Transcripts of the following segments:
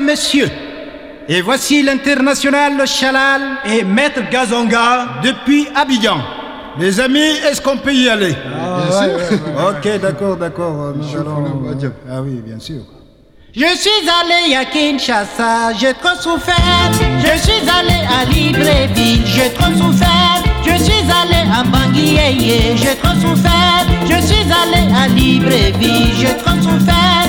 messieurs, et voici l'international Chalal et Maître Gazonga depuis Abidjan. Les amis, est-ce qu'on peut y aller? Ah, Ok, d'accord, d'accord. Ah oui, bien sûr. Je suis allé à Kinshasa, j'ai trop souffert. Je suis allé à Libreville, j'ai trop souffert. Je suis allé à Bangui, j'ai trop souffert. Je suis allé à Libreville, j'ai trop souffert.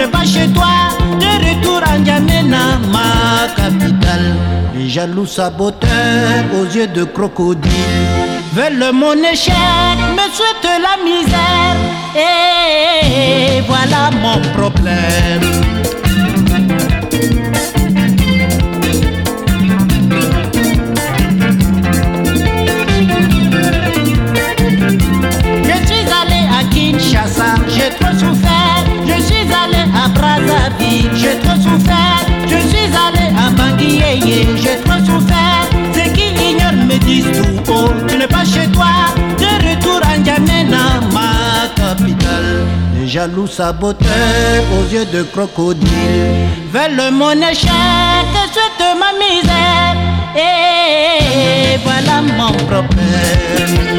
N'es pas chez toi. De retour à N'Djamena, ma capitale. Les jaloux saboteurs aux yeux de crocodile veulent mon échec, me souhaitent la misère. Et voilà mon problème. Jaloux saboteurs aux yeux de crocodile veulent mon échec, souhaitent ma misère. Et voilà mon problème.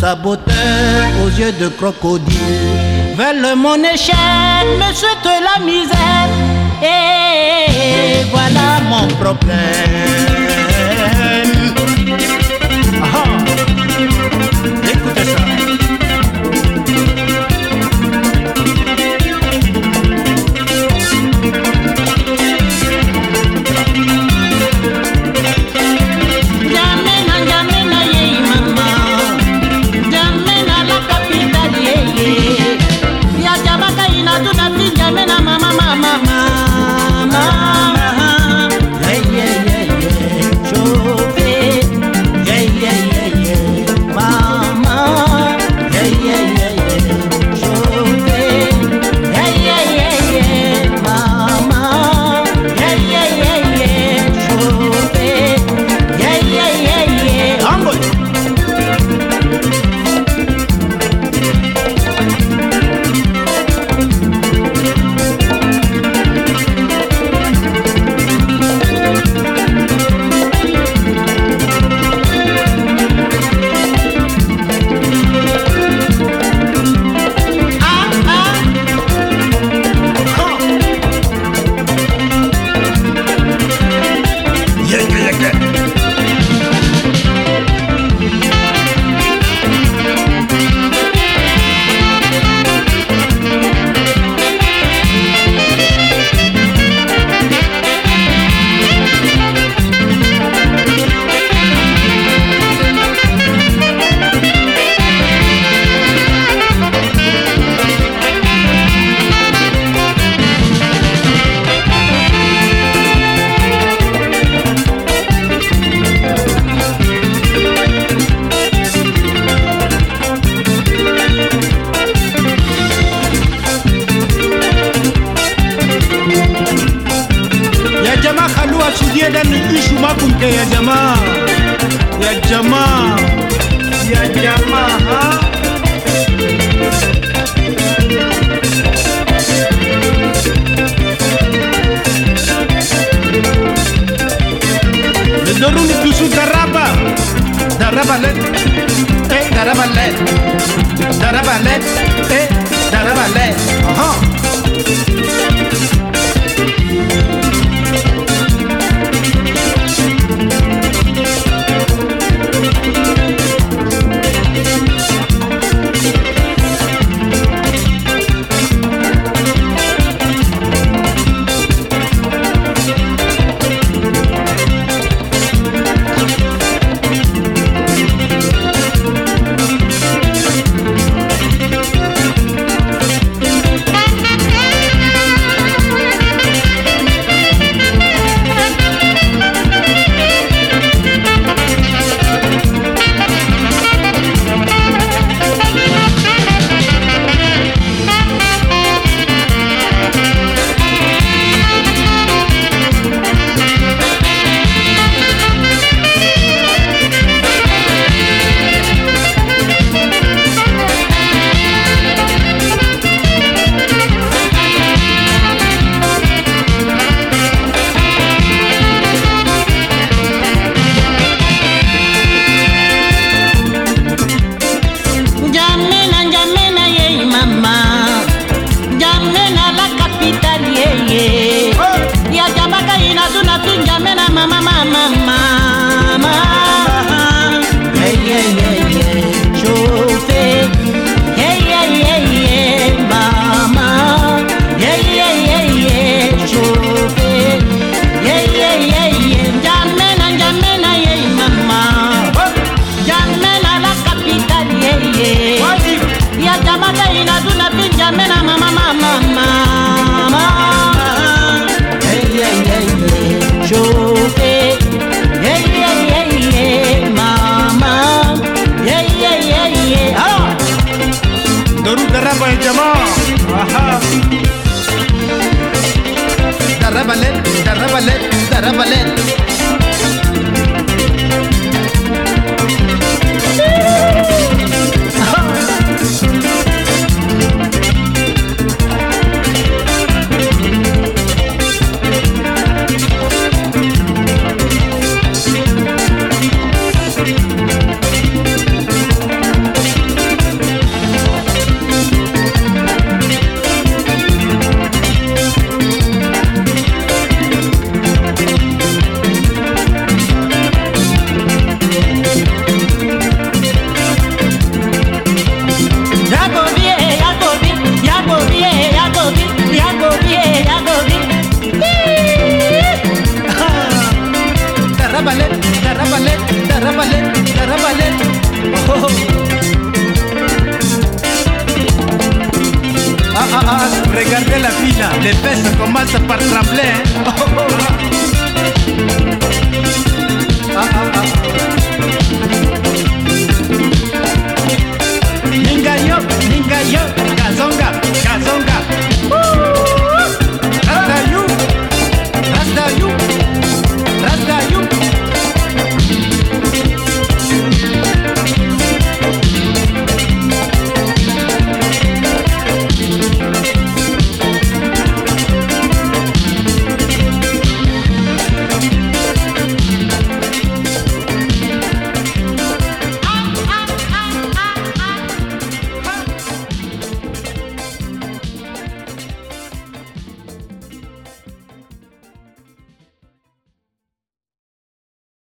Saboteurs aux yeux de crocodile veulent mon échec, me souhaitent la misère. Et voilà mon problème. ya Jamaa, ya Jamaa. Doruni dusu daraba, darabale, eh darabale, darabale, eh darabale, aha. Uh -huh.